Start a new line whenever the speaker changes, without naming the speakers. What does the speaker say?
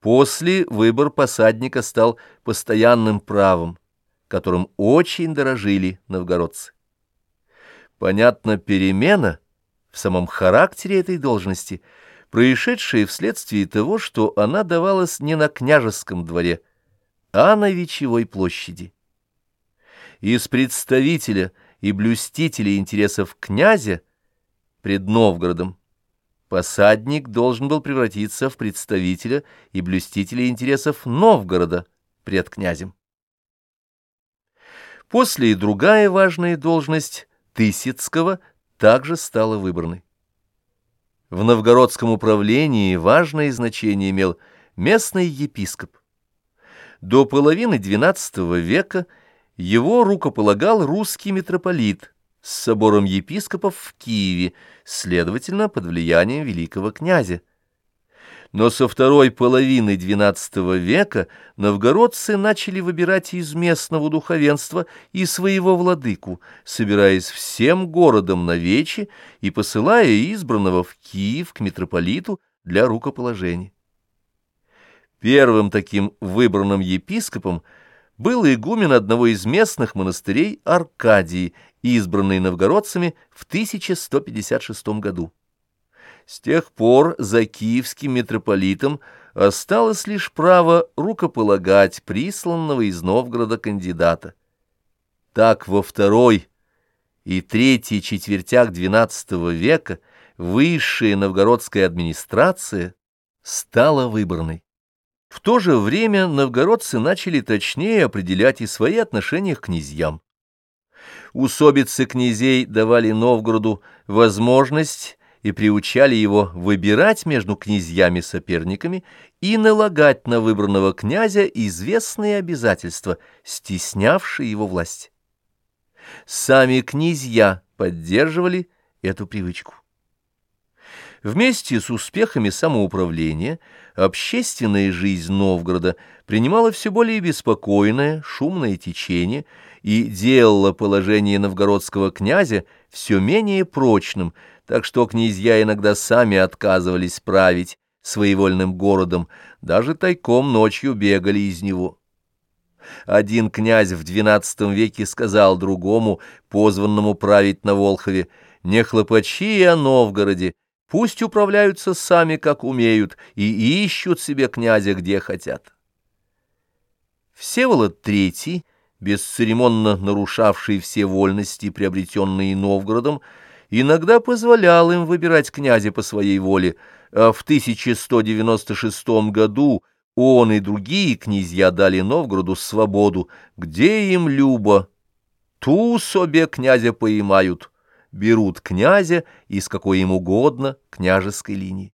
После выбор посадника стал постоянным правом, которым очень дорожили новгородцы. Понятно, перемена в самом характере этой должности, происшедшая вследствие того, что она давалась не на княжеском дворе, а на Вечевой площади. Из представителя и блюстителя интересов князя пред Новгородом посадник должен был превратиться в представителя и блюстителя интересов Новгорода пред князем. После и другая важная должность Тысяцкого также стала выборной. В новгородском управлении важное значение имел местный епископ. До половины XII века его рукополагал русский митрополит – с собором епископов в Киеве, следовательно, под влиянием великого князя. Но со второй половины XII века новгородцы начали выбирать из местного духовенства и своего владыку, собираясь всем городом на вече и посылая избранного в Киев к митрополиту для рукоположения. Первым таким выбранным епископом был игумен одного из местных монастырей Аркадии, избранный новгородцами в 1156 году. С тех пор за киевским митрополитом осталось лишь право рукополагать присланного из Новгорода кандидата. Так во второй и третьей четвертях XII века высшая новгородская администрация стала выборной. В то же время новгородцы начали точнее определять и свои отношения к князьям. Усобицы князей давали Новгороду возможность и приучали его выбирать между князьями-соперниками и налагать на выбранного князя известные обязательства, стеснявшие его власть. Сами князья поддерживали эту привычку. Вместе с успехами самоуправления общественная жизнь Новгорода принимала все более беспокойное, шумное течение и делала положение новгородского князя все менее прочным, так что князья иногда сами отказывались править своевольным городом, даже тайком ночью бегали из него. Один князь в XII веке сказал другому, позванному править на Волхове, «Не хлопачи о Новгороде, Пусть управляются сами, как умеют, и ищут себе князя, где хотят. Всеволод III, бесцеремонно нарушавший все вольности, приобретенные Новгородом, иногда позволял им выбирать князя по своей воле, а в 1196 году он и другие князья дали Новгороду свободу, где им любо, ту себе князя поймают, берут князя из какой им угодно княжеской линии.